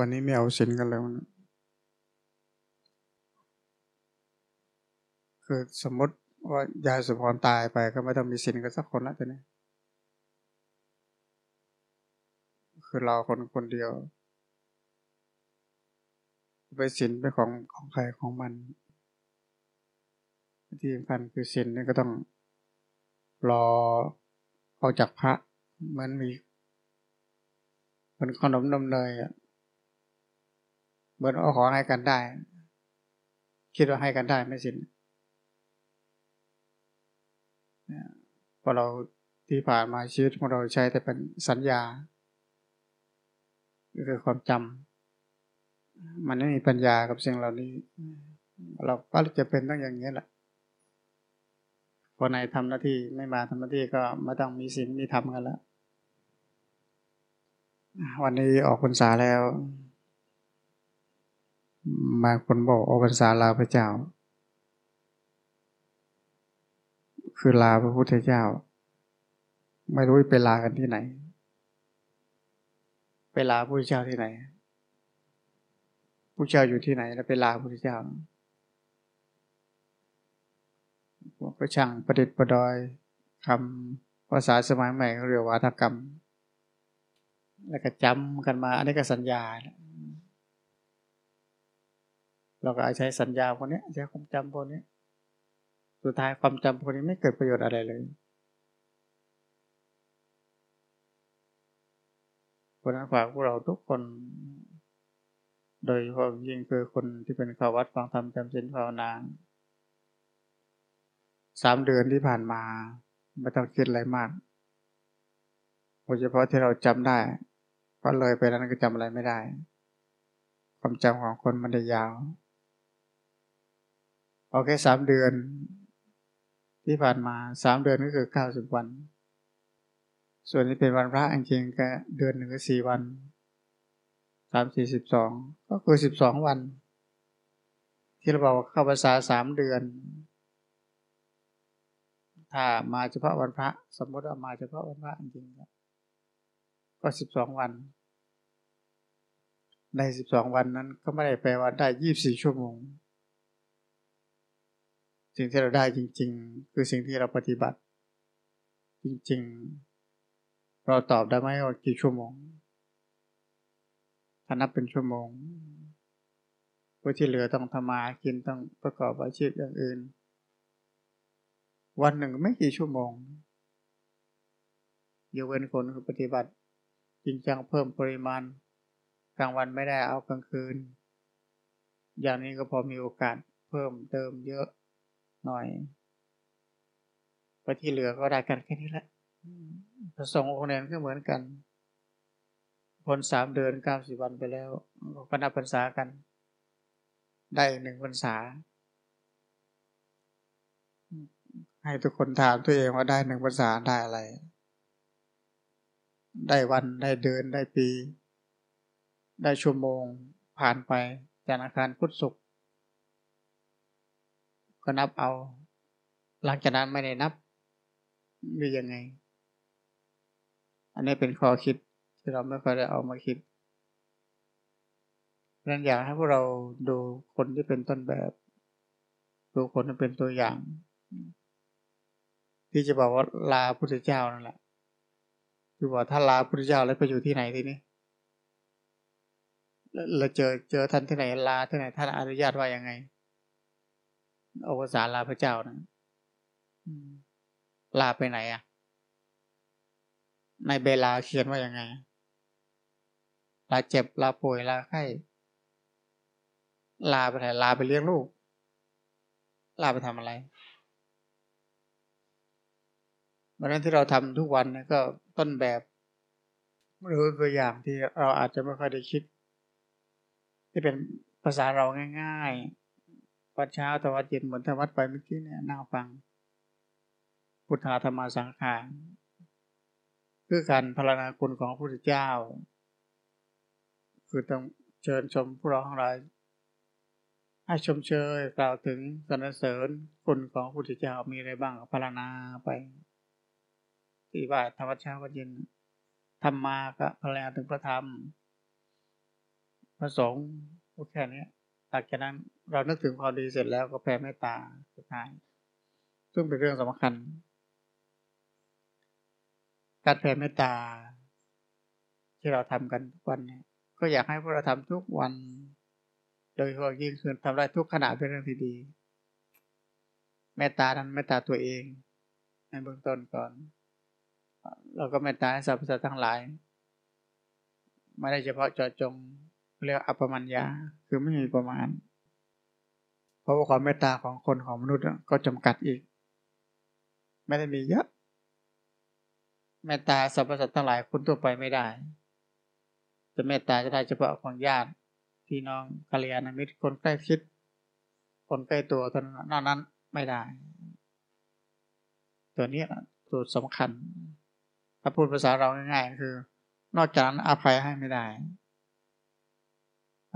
วันนี้ไม่เอาสินกันเลยนะคือสมมติว่ายายสุพรตายไปก็ไม่ต้องมีสินกันสักคนละตอนนี้คือเราคนคนเดียวไปสินไปของของใครของมัน ที่สำคัญคือสินนี่ก็ต้องรอออกจากพระเหมือนมีเหมือนขนมนมเนยอะ เหมือนเอาของให้กันได้ คิดว่าให้กันได้ไม่สินพอเราที่ผ่านมาชีวิตของเราใช้แต่เป็นสัญญาคือความจำมันไม่มีปัญญากับสิ่งเหล่านี้ เราก็จะเป็นต้องอย่างนี้แหละพอในทำหน้าที่ไม่มาทำหน้าที่ก็ไม่ต้องมีศีลมีธรรมกันแล้ว วันนี้ออกพรรษาแล้ว มาคนบอกออกพรรษาลาพระเจ้า คือลาพระพุทธเจ้า ไม่รู้ไปลากันที่ไหน ไปลาพระพุทธเจ้าที่ไหนพระเจ้าอยู่ที่ไหน แล้วไปลาพระพุทธเจ้าก็ช่างประดิษฐ์ประดอยคำภาษาสมัยใหม่เรียกว่าทกรรม แล้วก็จำกันมา อันนี้ก็สัญญา เราก็ใช้สัญญาพวกนี้ใช้ความจำพวกนี้สุดท้ายความจำพวกนี้ไม่เกิดประโยชน์อะไรเลยเพราะนั้นฝากพวกเราทุกคน โดยเฉพาะยิ่งคือคนที่เป็นข้าวัดฟังธรรมจำศีลภาวนาสามเดือนที่ผ่านมาไม่ต้องคิดอะไรมากโดยเฉพาะที่เราจำได้เพราะเลยไปนั้นก็จำอะไรไม่ได้ ความจำของคนมันได้ยาว เอาแค่สามเดือนที่ผ่านมาสามเดือนก็คือเก้าสิบวัน ส่วนที่เป็นวันพระจริงๆก็เดือนหนึ่งก็สี่วันสามสี่สิบสองก็คือสิบสองวัน ที่เราบอกเข้าภาษาสามเดือน ถ้ามาเฉพาะวันพระ สมมติว่ามาเฉพาะวันพระจริงๆก็สิบสองวัน ในสิบสองวันนั้นก็ไม่ได้แปลว่าได้ยี่บสี่ชั่วโมง สิ่งที่เราได้จริง ๆ คือสิ่งที่เราปฏิบัติ จริง ๆ เราตอบได้ไหมว่ากี่ชั่วโมงถ้านับเป็นชั่วโมงผู้ที่เหลือต้องทำมากินต้องประกอบอาชีพอย่างอื่น วันหนึ่งไม่กี่ชั่วโมงยกเว้นคนคือปฏิบัติ จริงจังเพิ่มปริมาณ กลางวันไม่ได้เอากลางคืน อย่างนี้ก็พอมีโอกาสเพิ่มเติมเยอะ หน่อยไปที่เหลือก็ได้กันแค่นี้แหละพระสงฆ์องค์เนนก็เหมือนกันพ้นสามเดือนเก้าสิบวันไปแล้วก็นับพรรษากัน ได้หนึ่งพรรษา ให้ทุกคนถามตัวเองว่าได้หนึ่งพรรษาได้อะไร ได้วันได้เดือนได้ปี ได้ชั่วโมงผ่านไปจากอาคารพุทธสุข ก็นับเอา หลังจากนั้นไม่ได้นับหรือยังไง อันนี้เป็นข้อคิดที่เราไม่ค่อยได้เอามาคิดนั่นอยากให้พวกเราดูคนที่เป็นต้นแบบ ดูคนที่เป็นตัวอย่าง ที่จะบอกว่าลาพุทธเจ้านั่นแหละคือว่าถ้าลาพุทธเจ้าแล้วไปอยู่ที่ไหนทีนี้เราเจอเจอท่านที่ไหนลาที่ไหนท่านอนุญาตว่ายังไง อวสารลาพระเจ้านะลาไปไหนอะในเบลาเขียนว่ายังไง ลาเจ็บลาป่วยลาไข้ลาไปไหนลาไปเลี้ยงลูก ลาไปทำอะไรวันนั้นที่เราทำทุกวันนะก็ต้นแบบหรือตัวอย่างที่เราอาจจะไม่ค่อยได้คิด ที่เป็นภาษาเราง่าย ๆ วัดเช้าตะวันเย็นเหมือนทวัดไปเมื่อกี้เนี่ยนั่งฟัง พุทธาธรรมสังขารคือการพารณาคุณของพระพุทธเจ้า คือต้องเชิญชมพวกเราทั้งหลายให้ชมเชยกล่าวถึงสรรเสริญคุณของพระพุทธเจ้ามีอะไรบ้างพารณาไปที่ว่าธรรมชาติวันเย็นธรรมาก็พารณาถึงพระธรรมพระสงฆ์พูดแค่นี้ หลังจากนั้นเรานึกถึงความดีเสร็จแล้วก็แผ่เมตตาสุดท้าย ซึ่งเป็นเรื่องสำคัญ การแผ่เมตตา ที่เราทำกันทุกวันเนี่ยก็อยากให้พวกเราทำทุกวัน โดยเฉพาะยิ่งคือทำได้ทุกขณะเป็นเรื่องที่ดี เมตตานั้นเมตตาตัวเอง ในเบื้องต้นก่อน เราก็เมตตาให้สรรพสัตว์ทั้งหลาย ไม่ได้เฉพาะเจาะจง เรียกอัปมัญญาคือไม่มีประมาณ เพราะว่าความเมตตาของคนของมนุษย์ก็จำกัดอีก ไม่ได้มีเยอะเมตตาสรรพสัตว์ทั้งหลายคนทั่วไปไม่ได้ จะเมตตาจะได้เฉพาะของญาติพี่น้องกัลยาณมิตรคนใกล้ชิด คนใกล้ตัวเท่านั้นนั้นไม่ได้ ตัวนี้ตัวสำคัญ ถ้าพูดภาษาเราง่ายๆคือ นอกจากนั้นอภัยให้ไม่ได้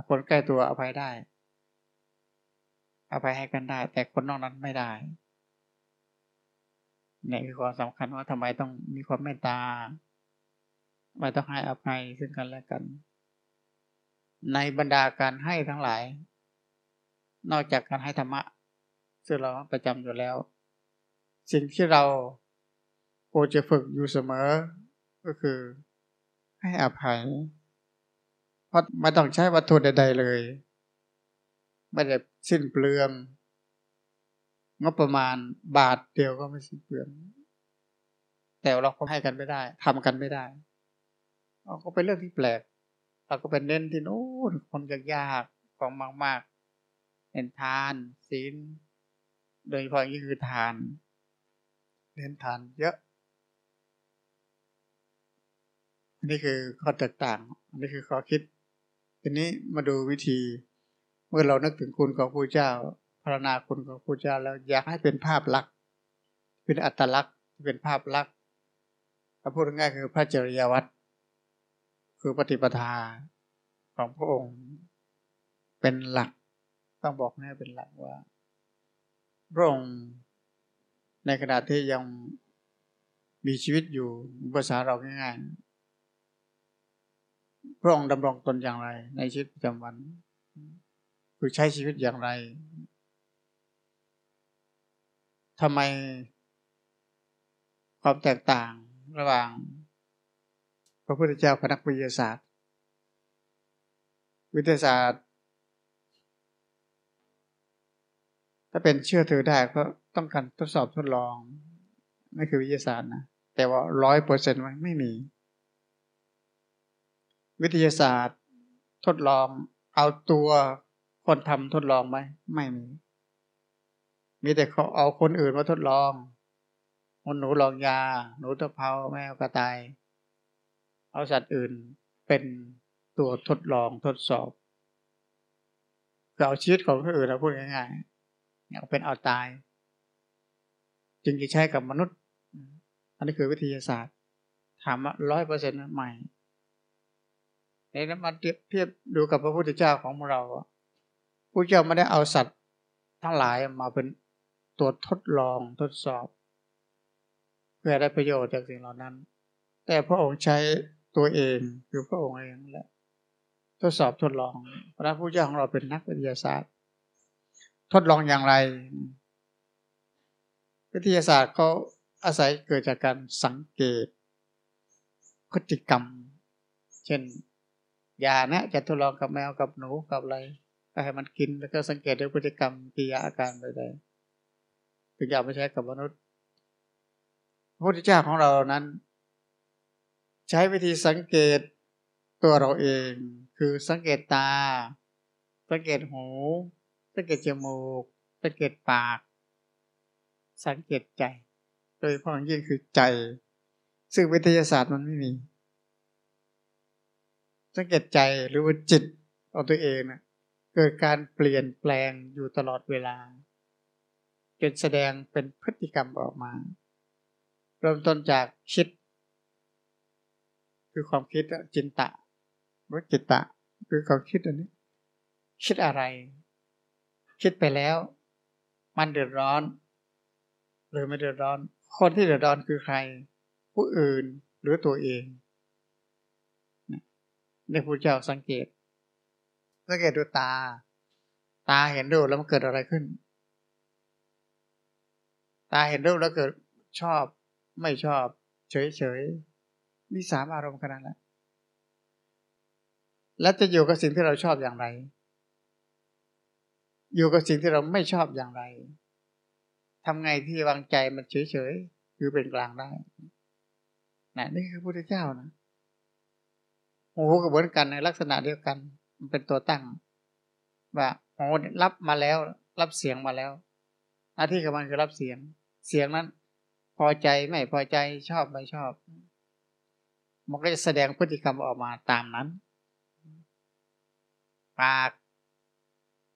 คนใกล้ตัวอภัยได้ อภัยให้กันได้ แต่คนนอกนั้นไม่ได้นี่คือความสำคัญว่าทำไมต้องมีความเมตตาไม่ต้องให้อภัยซึ่งกันและกัน ในบรรดาการให้ทั้งหลาย นอกจากการให้ธรรมะ ซึ่งเราประจำอยู่แล้ว สิ่งที่เราโอจะฝึกอยู่เสมอ ก็คือให้อภัย ราะไม่ต้องใช้วัตถุใดๆเลย ไม่ได้สิ้นเปลืองงบประมาณบาทเดียวก็ไม่สิ้นเปลือง แต่เราก็ให้กันไม่ได้ทำกันไม่ได้เราก็เป็นเรื่องที่แปลก เราก็เป็นเน้นที่โน้นคนยากๆของมากๆเน้นทานศีลโดยเฉพาะนี่คือทานเน้นทานเยอะอันนี้คือข้อแตกต่างอันนี้คือข้อคิด ทีนี้มาดูวิธี เมื่อเรานึกถึงคุณของพระเจ้าพรณาคุณของพระเจ้าแล้วอยากให้เป็นภาพลักษณ์เป็นอัตลักษณ์เป็นภาพลักษณ์ถ้าพูดง่ายคือพระจริยวัตรคือปฏิปทาของพระองค์เป็นหลัก ต้องบอกให้เป็นหลักว่าพระองค์ในขณะที่ยังมีชีวิตอยู่ภาษาเราง่าย พระองค์ดำรงตนอย่างไร ในชีวิตประจำวัน คือใช้ชีวิตอย่างไรทำไมความแตกต่างระหว่าง พระพุทธเจ้ากับนักวิทยาศาสตร์ วิทยาศาสตร์ ถ้าเป็นเชื่อถือได้ก็ต้องการทดสอบทดลองนั่นคือวิทยาศาสตร์นะแต่ว่าร้อยเปอร์เซ็นต์ไม่มี วิทยาศาสตร์ ทดลอง เอาตัวคนทำทดลองไหมไม่มี มีแต่เขาเอาคนอื่นมาทดลองคนหนูลองยา หนูตะเภาแมวกระต่าย เอาสัตว์อื่นเป็นตัวทดลองทดสอบเอาชีวิตของคนอื่นเราพูดง่ายๆเอาเป็นเอาตาย จึงจะใช้กับมนุษย์ อันนี้คือวิทยาศาสตร์ ถามว่าร้อยเปอร์เซ็นต์ใหม่ นนั้นมาเทียบดูกับพระพุทธเจ้าของเราพระเจ้าไม่ได้เอาสัตว์ทั้งหลายมาเป็นตัวทดลองทดสอบ เพื่อได้ประโยชน์จากสิ่งเหล่านั้น แต่พระองค์ใช้ตัวเองคือพระองค์เองแหละทดสอบทดลองพระพุทธเจ้าของเราเป็นนักวิทยาศาสตร์ ทดลองอย่างไร วิทยาศาสตร์เขาอาศัยเกิดจากการสังเกต พฤติกรรม เช่น ยานะ จะทดลองกับแมวกับหนูกับอะไรก็ให้มันกินแล้วก็สังเกตด้วยพฤติกรรมกิริยาอาการใดๆถึงจะเอาไปใช้กับมนุษย์พระพุทธเจ้าของเรานั้น ใช้วิธีสังเกตตัวเราเอง คือสังเกตตา สังเกตหู สังเกตจมูก สังเกตปาก สังเกตใจ โดยพ้องยิ่งคือใจ ซึ่งวิทยาศาสตร์มันไม่มี สังเกตใจหรือว่าจิตของตัวเองนะเกิดการเปลี่ยนแปลงอยู่ตลอดเวลาจนแสดงเป็นพฤติกรรมออกมา เริ่มต้นจากคิด คือความคิดจินตะวิจิตตะ คือความคิดอันนี้ คิดอะไร คิดไปแล้ว มันเดือดร้อน หรือไม่เดือดร้อน คนที่เดือดร้อนคือใคร ผู้อื่นหรือตัวเอง ในพระเจ้าสังเกต สังเกตดูตา ตาเห็นรูปแล้วมันเกิดอะไรขึ้น ตาเห็นรูปแล้วเกิดชอบไม่ชอบ เฉยเฉยมีสามอารมณ์ขนาดนั้นแล้วจะอยู่กับสิ่งที่เราชอบอย่างไร อยู่กับสิ่งที่เราไม่ชอบอย่างไรทำไงที่วางใจมันเฉยเฉยคือเป็นกลางได้นะนี่คือพระพุทธเจ้านะ หูก็เหมือนกันในลักษณะเดียวกัน มันเป็นตัวตั้ง ว่าหูรับมาแล้ว รับเสียงมาแล้ว หน้าที่ของมันคือรับเสียง เสียงนั้น พอใจไม่พอใจชอบไม่ชอบ มันก็จะแสดงพฤติกรรมออกมาตามนั้น ปาก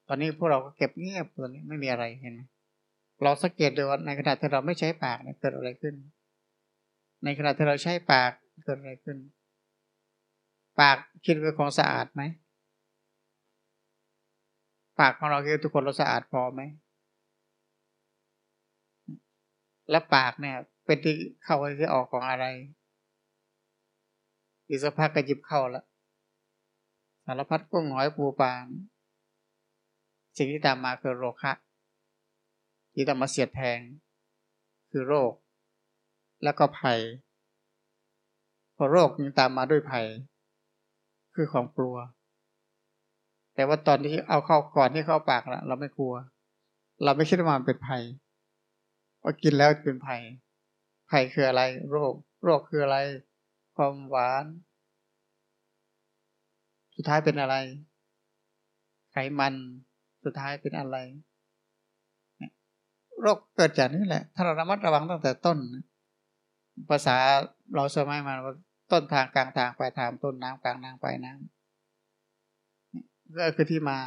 ตอนนี้พวกเราก็เก็บเงียบตัวนี้ไม่มีอะไรเห็นไหมเราสังเกตดูว่าในขณะที่เราไม่ใช้ปากเกิดอะไรขึ้น ในขณะที่เราใช้ปากเกิดอะไรขึ้น ปากคิดเป็นของสะอาดไหมปากของเราคิดทุกคนเราสะอาดพอไหมและปากเนี่ย เป็นที่เข้าที่ออกของอะไรอีกสักพักก็จิบเข้าแล้วสารพัดกุ้งหอยปูปลาสิ่งที่ตามมาคือโรคะที่ตามมาเสียดแทง คือโรค แล้วก็ภัยพอโรคยังตามมาด้วยภัย คือความกลัว แต่ว่าตอนที่เอาเข้าก่อนที่เข้าปากแล้วเราไม่กลัว เราไม่คิดว่ามันเป็นภัยว่ากินแล้วเป็นภัยภัยคืออะไร โรค โรคคืออะไร ความหวาน สุดท้ายเป็นอะไร ไขมัน สุดท้ายเป็นอะไร โรคเกิดจากนี่แหละ ถ้าเราระมัดระวังตั้งแต่ต้น ภาษาเราสมัยมา ต้นทางกลางทางปลายทางต้นน้ำกลางน้ำปลายน้ำก็คือที่มา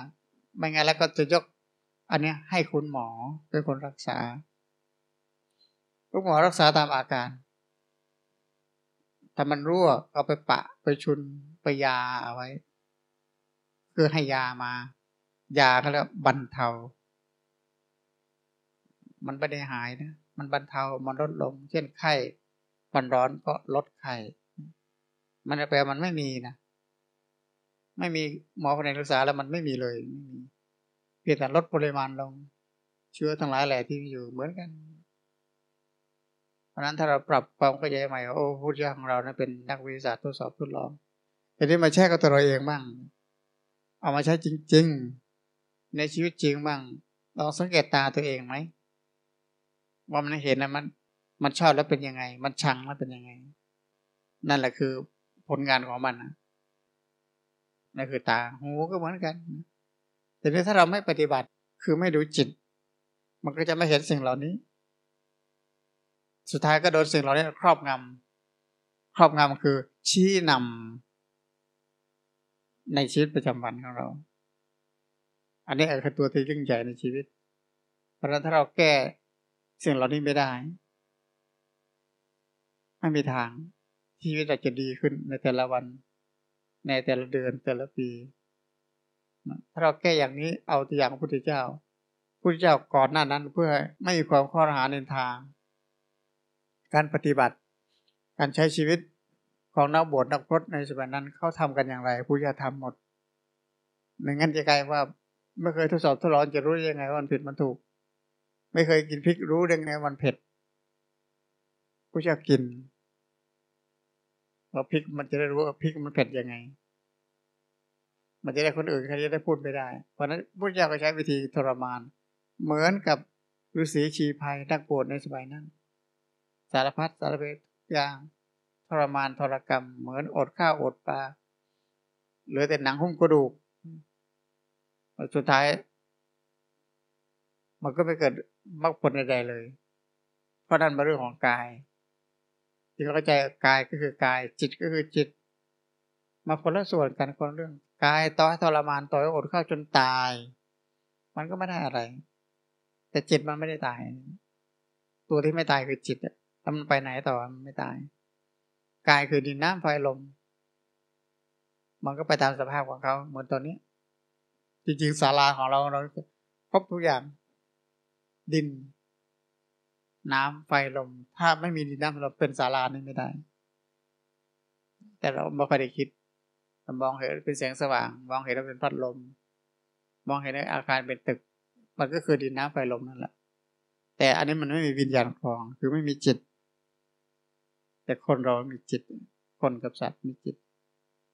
ไม่งั้นแล้วก็จะยก อันเนี้ยให้คุณหมอเป็นคนรักษาลูกหมอรักษาตามอาการ ถ้ามันรั่วเอาไปปะไปชุนไปยาเอาไว้ คือให้ยามา ยาก็แล้วบรรเทา มันไม่ได้หายนะ มันบรรเทา มันลดลง เช่นไข้ มันร้อนก็ลดไข้ มันแปลมันไม่มีนะไม่มีหมอคนไหนรักษาแล้วมันไม่มีเลยไม่มีเพียงแต่ลดปริมาณลง เชื้อทั้งหลายแหละที่อยู่เหมือนกัน เพราะนั้นถ้าเราปรับความเข้าใจใหม่โอ้พุทธเจ้าของเรานะเป็นนักวิทยาศาสตร์ทดสอบทดลองแต่นี้มาแช่กับตัวเราเองบ้าง เอามาใช้จริง ๆ ในชีวิตจริงบ้างลองสังเกตตาตัวเองไหมว่ามันเห็นนะมัน มันชอบแล้วเป็นยังไง มันชังแล้วเป็นยังไง นั่นแหละคือ ผลงานของมันนะนั่นคือตาหูก็เหมือนกัน แต่ถ้าเราไม่ปฏิบัติคือไม่ดูจิต มันก็จะไม่เห็นสิ่งเหล่านี้ สุดท้ายก็โดนสิ่งเหล่านี้ครอบงำครอบงำคือชี้นำในชีวิตประจำวันของเรา อันนี้คือตัวที่ยิ่งใหญ่ในชีวิต เพราะฉะนั้นถ้าเราแก้สิ่งเหล่านี้ไม่ได้ ไม่มีทาง ชีวิตเราจะดีขึ้นในแต่ละวัน ในแต่ละเดือนแต่ละปีถ้าเราแก้อย่างนี้เอาตัวอย่างพระพุทธเจ้าพระพุทธเจ้าก่อนหน้านั้นเพื่อไม่มีความข้อหาในทาง การปฏิบัติ การใช้ชีวิตของนักบวชนักพรตในสมัยนั้นเขาทำกันอย่างไรพุทธเจ้าทำหมดไม่งั้นจะกลายว่าไม่เคยทดสอบทดลองจะรู้ยังไงว่ามันผิดมันถูก ไม่เคยกินพริกรู้ได้ไงมันเผ็ดพุทธเจ้ากิน ว่าพริกมันจะได้รู้ว่าพริกมันเผ็ดยังไง มันจะได้คนอื่นเขาจะได้พูดไม่ได้ เพราะนั้นพุทธเจ้าก็ใช้วิธีทรมาน เหมือนกับฤาษีชีภัยนักบวชในสมัยนั้น สารพัดสารเพอย่างทรมานทรกรรม เหมือนอดข้าวอดปลาเหลือแต่หนังหุ้มกระดูกสุดท้าย มันก็ไม่เกิดมรรคผลใดๆเลย เพราะนั่นเป็นเรื่องของกาย ที่เข้าใจกายก็คือกาย จิตก็คือจิต มาคนละส่วนกันคนเรื่องกายต่อให้ทรมานต่อให้อดข้าวจนตาย มันก็ไม่ได้อะไร แต่จิตมันไม่ได้ตาย ตัวที่ไม่ตายคือจิตอะถ้ามันไปไหนต่อมันไม่ตายกายคือดินน้ำไฟลมมันก็ไปตามสภาพของเขาเหมือนตอนนี้ จริงๆศาลาของเราเราครบทุกอย่าง ดิน น้ำไฟลม ถ้าไม่มีดินน้ำเราเป็นศาลานี่ไม่ได้ แต่เราไม่ค่อยได้คิดมองเห็นเป็นแสงสว่าง มองเห็นว่าเป็นพัดลม มองเห็นอาคารเป็นตึก มันก็คือดินน้ำไฟลมนั่นแหละ แต่อันนี้มันไม่มีวิญญาณครอง คือไม่มีจิต แต่คนเรามีจิต คนกับสัตว์มีจิต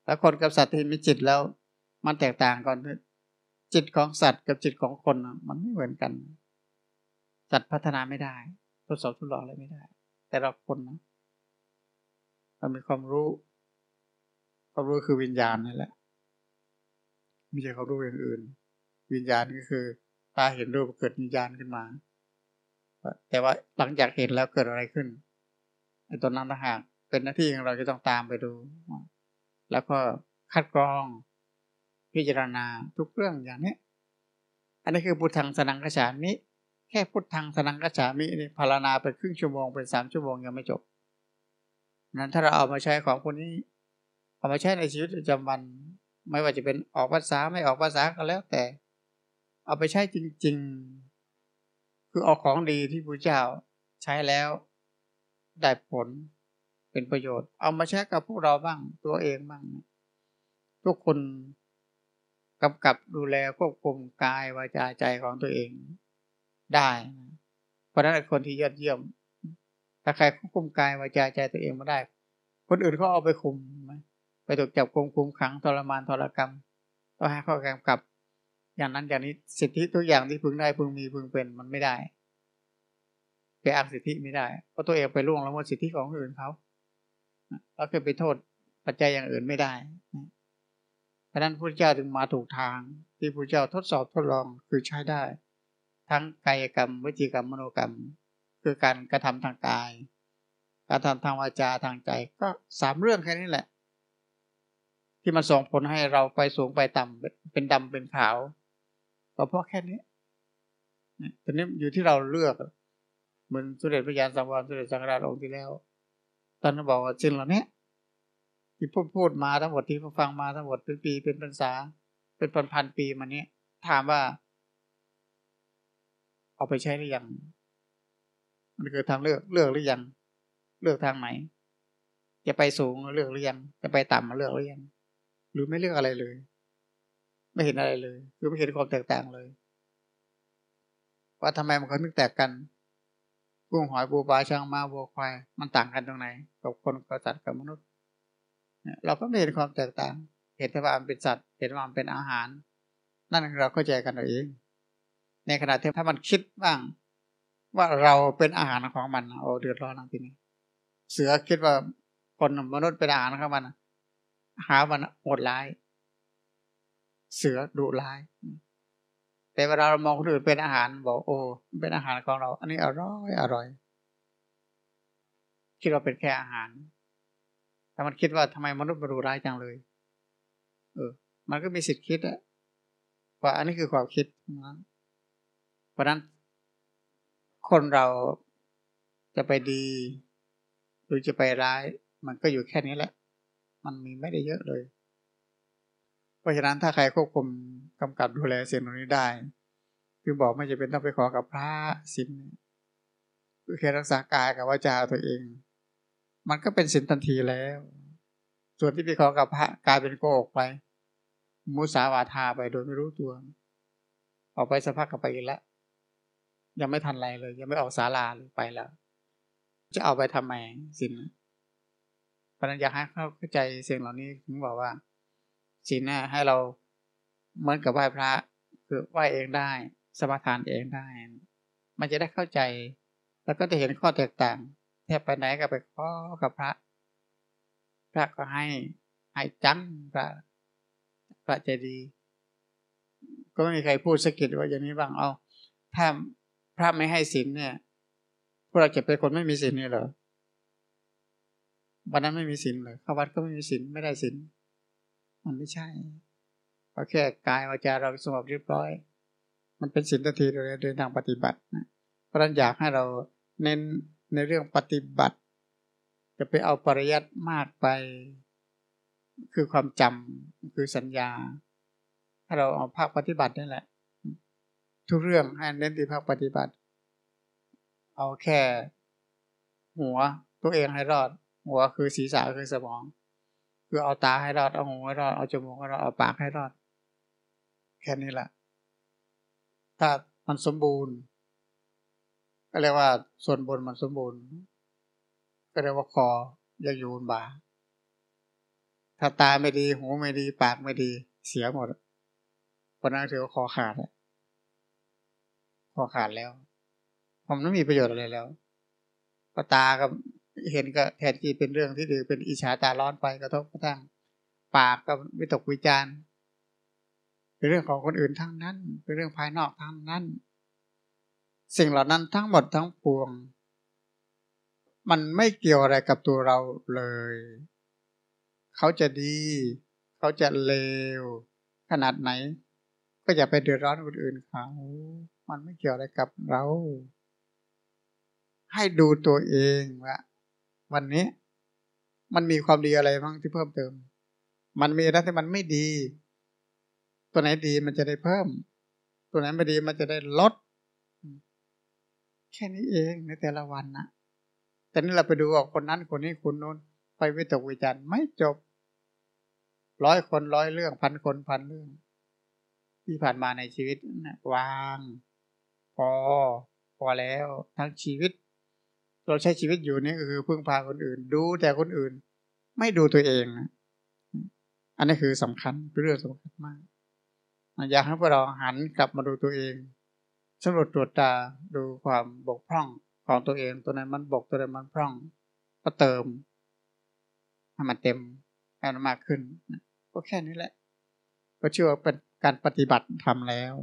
แล้วคนกับสัตว์ที่มีจิตแล้ว มันแตกต่างกันจิตของสัตว์กับจิตของคนมันไม่เหมือนกัน สัตว์พัฒนาไม่ได้ ทดสอบทดลองอะไรไม่ได้ แต่เราคนนะเรามีความรู้ ความรู้คือวิญญาณนั่นแหละไม่ใช่ความรู้อย่างอื่น วิญญาณก็คือตาเห็นรูปเกิดวิญญาณขึ้นมา แต่ว่าหลังจากเห็นแล้วเกิดอะไรขึ้นไอ้ตอนนั้นนะหากเป็นหน้าที่ของเราจะต้องตามไปดู แล้วก็คัดกรอง พิจารณาทุกเรื่องอย่างนี้ อันนี้คือพุทธังสนังกระฉามิ แค่พุทธังสนังกระฉามินี่พารณาไปครึ่งชั่วโมงเป็นสามชั่วโมงยังไม่จบ นั้นถ้าเราเอามาใช้ของคนนี้ เอามาใช้ในชีวิตประจำวัน ไม่ว่าจะเป็นออกภาษาไม่ออกภาษาก็แล้วแต่ เอาไปใช้จริง ๆ คือเอาของดีที่พระเจ้าใช้แล้ว ได้ผลเป็นประโยชน์ เอามาใช้กับพวกเราบ้างตัวเองบ้าง ทุกคนกำกับดูแลควบคุมกายวาจาใจของตัวเอง ได้ เพราะนั้นคนที่ยอดเยี่ยม ถ้าใครควบคุมกายวาจาใจตัวเองมาได้ คนอื่นเขาเอาไปคุมไหมไปถูกจับกุมคุมขังทรมานทรกรรมต้องให้ข้อกำกับ อย่างนั้นอย่างนี้สิทธิทุกอย่างที่พึงได้พึงมีพึงเป็นมันไม่ได้ไปอ้างสิทธิไม่ได้เพราะตัวเองไปล่วงละเมิดสิทธิของคนอื่นเขาเราเคยไปโทษปัจจัยอย่างอื่นไม่ได้เพราะนั้นพระเจ้าจึงมาถูกทางที่พระเจ้าทดสอบทดลองคือใช้ได้ ทั้งกายกรรมวิจิกรรมมโนกรรม คือการกระทำทางกายการทำทางวาจาทางใจก็สามเรื่องแค่นี้แหละ ที่มันส่งผลให้เราไปสูงไปต่ำเป็นดำเป็นขาวก็เพราะแค่นี้ตอนนี้อยู่ที่เราเลือกเหมือนสุเด็จพระยานสังวรสุเด็จสังฆราชองค์ที่แล้วตอนนั้นบอกว่าสิ่งเหล่านี้ที่พูดพูดมาทั้งหมดที่ฟังมาทั้งหมดเป็นปีเป็นพรรษาเป็นพันพันปีมานี้ถามว่า เอาไปใช้หรือยัง มันคือทางเลือกเลือกหรือยัง เลือกทางไหน จะไปสูงเลือกหรือยัง จะไปต่ำเลือกหรือยัง หรือไม่เลือกอะไรเลย ไม่เห็นอะไรเลย คือไม่เห็นความแตกต่างเลย ว่าทำไมมันเขาถึงแตกกันกุ้งหอยปูปลาช่างมาวัวควายมันต่างกันตรงไหนกับคนกับสัตว์กับมนุษย์เราก็ไม่เห็นความแตกต่าง เห็นว่ามันเป็นสัตว์ เห็นว่ามันเป็นอาหาร นั่นเราเข้าใจกันเอง ในขณะที่ถ้ามันคิดบ้าง ว่าเราเป็นอาหารของมันโอ้เดือดร้อนนะทีนี้ เสือคิดว่าคนมนุษย์เป็นอาหารของมันหามันโหดร้าย เสือดุร้าย แต่เวลาเรามองคนอื่นเป็นอาหารบอกโอ้เป็นอาหารของเรา อันนี้อร่อยอร่อยคิดว่าเป็นแค่อาหาร แต่มันคิดว่าทำไมมนุษย์มาดูร้ายจังเลย เออ มันก็มีสิทธิ์คิดอะว่าอันนี้คือความคิดนะ เพราะนั้นคนเราจะไปดี หรือจะไปร้าย มันก็อยู่แค่นี้แหละ มันมีไม่ได้เยอะเลย เพราะฉะนั้นถ้าใครควบคุมกำกับดูแลสิ่งเหล่านี้ได้ คือบอกไม่จะเป็นต้องไปขอกับพระสินคือแค่รักษากายกับวาจาตัวเอง มันก็เป็นสินทันทีแล้ว ส่วนที่ไปขอกับพระกลายเป็นโกหกไป มุสาวาทาไปโดยไม่รู้ตัว ออกไปสักพักก็ไปอีกแล้ว ยังไม่ทันไรเลย ยังไม่ออกศาลาเลยไปแล้ว จะเอาไปทำไมสินเพราะนั้นอยากให้เข้าใจสิ่งเหล่านี้ถึงบอกว่าสินน่ะให้เราเหมือนกับไหว้พระ คือไหว้เองได้ สมาทานเองได้ มันจะได้เข้าใจ แล้วก็จะเห็นข้อแตกต่างแทบไปไหนก็ไปขอกับพระ พระก็ให้ให้จังพระพระใจดี ก็ไม่มีใครพูดสกิดว่าอย่างนี้บ้างเอาถ้า พระไม่ให้ศีลเนี่ยพวกเราจะเป็นคนไม่มีศีลนี่เหรอวันนั้นไม่มีศีลเลยเข้าวัดก็ไม่มีศีลไม่ได้ศีลมันไม่ใช่เพราะแค่กายวาจาเราสงบเรียบร้อย มันเป็นศีลทันทีโดยโดยทางปฏิบัตินะเพราะนั้นอยากให้เราเน้นในเรื่องปฏิบัติ จะไปเอาปริยัติมากไป คือความจำคือสัญญา ถ้าเราเอาภาคปฏิบัตินี่แหละ ทุกเรื่องให้เน้นที่ภาคปฏิบัติ เอาแค่ หัวตัวเองให้รอด หัวคือศีรษะคือสมอง คือเอาตาให้รอดเอาหูให้รอดเอาจมูกให้รอดเอาปากให้รอด แค่นี้แหละถ้ามันสมบูรณ์ ก็เรียกว่าส่วนบนมันสมบูรณ์ ก็เรียกว่าคอยังอยู่บนบ่าถ้าตาไม่ดี หูไม่ดี ปากไม่ดี เสียหมดเพราะนั้นถือว่าคอขาด คอขาดแล้วผมไม่มีประโยชน์อะไรแล้วก็ตากับเห็นก็แทนที่เป็นเรื่องที่ดีเป็นอิจฉาตาร้อนไปกระทบกระทั่งปากก็วิตกวิจารณ์เป็นเรื่องของคนอื่นทั้งนั้น เป็นเรื่องภายนอกทั้งนั้น สิ่งเหล่านั้นทั้งหมดทั้งปวง มันไม่เกี่ยวอะไรกับตัวเราเลย เขาจะดี เขาจะเลว ขนาดไหน ก็อย่าไปเดือดร้อนคนอื่นเขา มันไม่เกี่ยวอะไรกับเรา ให้ดูตัวเองว่าวันนี้ มันมีความดีอะไรบ้างที่เพิ่มเติม มันมีอะไรที่มันไม่ดี ตัวไหนดีมันจะได้เพิ่ม ตัวไหนไม่ดีมันจะได้ลด แค่นี้เองในแต่ละวันนะแต่นี่เราไปดูว่าคนนั้นคนนี้คนนู้นไปวิตกวิจารณ์ไม่จบร้อยคนร้อยเรื่องพันคนพันเรื่อง ที่ผ่านมาในชีวิตนะวาง พอพอแล้วทั้งชีวิต เราใช้ชีวิตอยู่นี่ก็คือพึ่งพาคนอื่น ดูแต่คนอื่น ไม่ดูตัวเองนะอันนี้คือสำคัญเป็นเรื่องสำคัญมากอยากให้พวกเราหันกลับมาดูตัวเองสำรวจตรวจตาดูความบกพร่องของตัวเองตัวไหนมันบกตัวไหนมันพร่อง ก็เติมให้มันเต็มให้มันมากขึ้นก็แค่นี้แหละ ก็เชื่อว่าเป็นการปฏิบัติทำแล้ว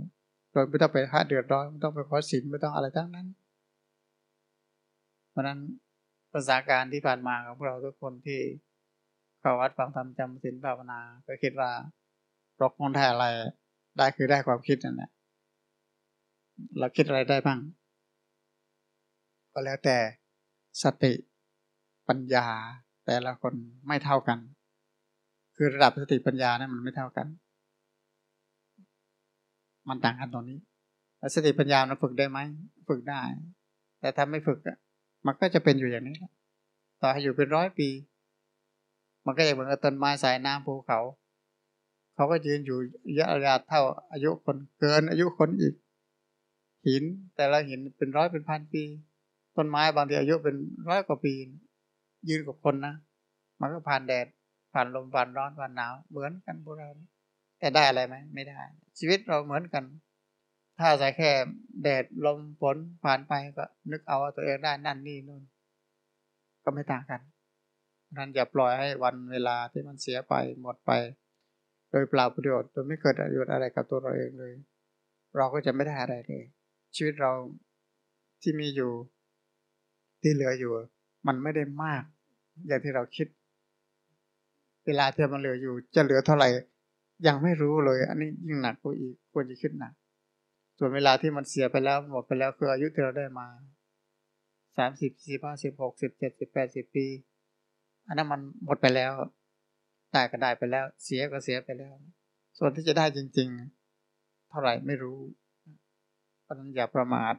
โดยไม่ต้องไปหาเดือดร้อนไม่ต้องไปขอสินไม่ต้องอะไรทั้งนั้น เพราะนั้นภาษาการที่ผ่านมาของพวกเราทุกคนที่เข้าวัดฟังธรรมจำศีลภาวนาก็คิดว่าเราคงได้อะไร ได้คือได้ความคิดนั่นแหละเราคิดอะไรได้บ้าง ก็แล้วแต่สติปัญญาแต่ละคนไม่เท่ากัน คือระดับสติปัญญาเนี่ยมันไม่เท่ากัน มันต่างกันตรงนี้สติปัญญามันฝึกได้ไหมฝึกได้ แต่ถ้าไม่ฝึกอะมันก็จะเป็นอยู่อย่างนี้ต่อให้อยู่เป็นร้อยปี มันก็จะเหมือนกับต้นไม้สายน้ำภูเขา เขาก็ยืนอยู่ระยะเท่าอายุคนเกินอายุคนอีก หินแต่ละหินเป็นร้อยเป็นพันปี ต้นไม้บางทีอายุเป็นร้อยกว่าปี ยืนกับคนนะมันก็ผ่านแดดผ่านลมผ่านร้อนผ่านหนาวเหมือนกันพวกเรา แต่ได้อะไรไหมไม่ได้ ชีวิตเราเหมือนกัน ถ้าใส่แค่แดดลมฝนผ่านไปก็นึกเอาตัวเองได้นั่นนี่นู่น ก็ไม่ต่างกันนั้นอย่าปล่อยให้วันเวลาที่มันเสียไปหมดไป โดยเปล่าประโยชน์โดยไม่เกิดประโยชน์อะไรกับตัวเราเองเลย เราก็จะไม่ได้อะไรเลย ชีวิตเราที่มีอยู่ที่เหลืออยู่ มันไม่ได้มาก อย่างที่เราคิด เวลาที่มันเหลืออยู่ จะเหลือเท่าไหร่ ยังไม่รู้เลย อันนี้ยิ่งหนักกว่าอีกควรจะคิดหนัก ส่วนเวลาที่มันเสียไปแล้วหมดไปแล้วคืออายุที่เราได้มาสามสิบสี่ห้าสิบหกสิบเจ็ดสิบแปดสิบปี อันนั้นมันหมดไปแล้วได้ก็ได้ไปแล้ว เสียก็เสียไปแล้ว ส่วนที่จะได้จริง ๆ เท่าไหร่ไม่รู้เพราะนั้นอย่าประมาท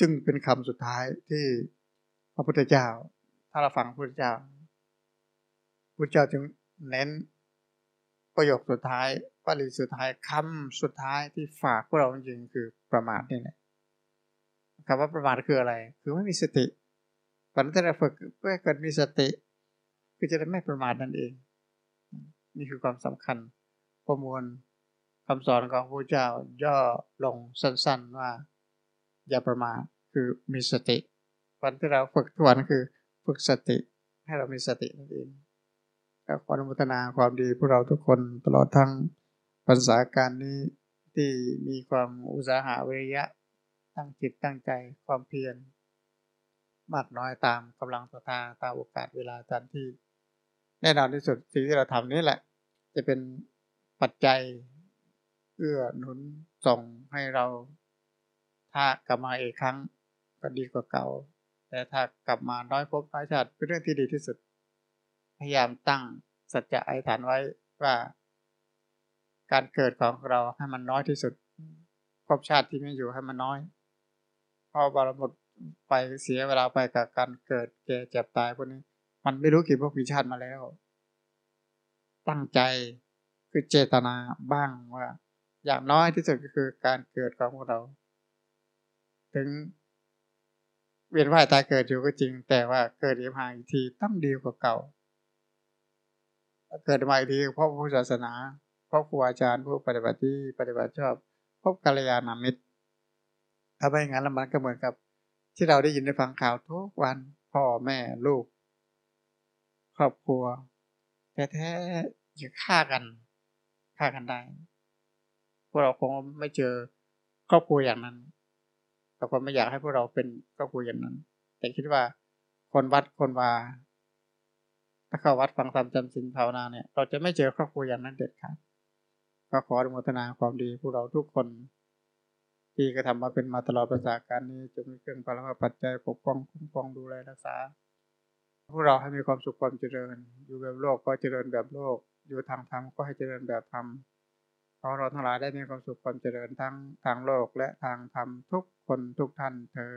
จึงเป็นคำสุดท้ายที่พระพุทธเจ้า ถ้าเราฟังพระพุทธเจ้าพระพุทธเจ้าจึงเน้น ประโยคสุดท้ายปริสุดท้ายคำสุดท้ายที่ฝากพวกเราจริงคือประมาทนี่แหละคำว่าประมาทคืออะไร คือไม่มีสติก่อนที่เราฝึกเพื่อเกิดมีสติ คือจะได้ไม่ประมาทนั่นเอง นี่คือความสำคัญ ประมวลคำสอนของพระเจ้าย่อลงสั้นๆว่า อย่าประมาทคือมีสติ วันที่เราฝึกทุกวันคือฝึกสติ ให้เรามีสตินั่นเอง ขออนุโมทนาความดีพวกเราทุกคนตลอดทั้งภาษาการนี้ที่มีความอุตสาหะวิริยะ ตั้งจิตตั้งใจความเพียรมากน้อยตามกำลังศรัทธาตามโอกาสเวลาตามที่ แน่นอนที่สุดสิ่งที่เราทำนี้แหละ จะเป็นปัจจัยเอื้อหนุนส่งให้เรา ถ้ากลับมาอีกครั้งก็ดีกว่าเก่า แต่ถ้ากลับมาน้อยพบน้อยชาติเป็นเรื่องที่ดีที่สุด พยายามตั้งสัจจะอธิษฐานไว้ว่า การเกิดของเราให้มันน้อยที่สุดภพชาติที่ไม่อยู่ให้มันน้อยพอบารหมดไปเสียเวลาไปกับการเกิดแก่เจ็บตายพวกนี้ มันไม่รู้กี่ภพกี่ชาติมาแล้ว ตั้งใจคือเจตนาบ้างว่า อย่างน้อยที่สุดก็คือการเกิดของพวกเรา ถึงเวียนว่ายตายเกิดอยู่ก็จริง แต่ว่าเกิดอีกหาอีกทีต้องดีกว่าเก่า เกิดมาอีกทีเพราะผู้ศาสนาเพราะครูอาจารย์ผู้ปฏิบัติที่ปฏิบัติชอบพบกัลยาณมิตร ถ้าไม่งั้นแล้วมันก็เหมือนกับ ที่เราได้ยินได้ฟังข่าวทุกวันพ่อแม่ลูก ครอบครัวแท้ๆอย่าฆ่ากันฆ่ากันได้พวกเราคงไม่เจอครอบครัวอย่างนั้นเราก็ไม่อยากให้พวกเราเป็นครอบครัวอย่างนั้น แต่คิดว่าคนวัดคนวา ถ้าเข้าวัดฟังธรรมจำศีลภาวนาเนี่ย เราจะไม่เจอครอบครัวอย่างนั้นเด็ดขาดก็ขออนุโมทนาความดีพวกเราทุกคน ที่กระทำมาเป็นมาตลอดประสาการนี้จะมีเครื่องพลังปัจจัยปกป้องคุ้มครองดูแลรักษาพวกเราให้มีความสุขความเจริญ อยู่แบบโลกก็เจริญแบบโลก อยู่ทางธรรมก็ให้เจริญแบบธรรมขอเราทั้งหลายได้มีความสุขความเจริญทั้งทางโลกและทางธรรมทุกคนทุกท่านเทอ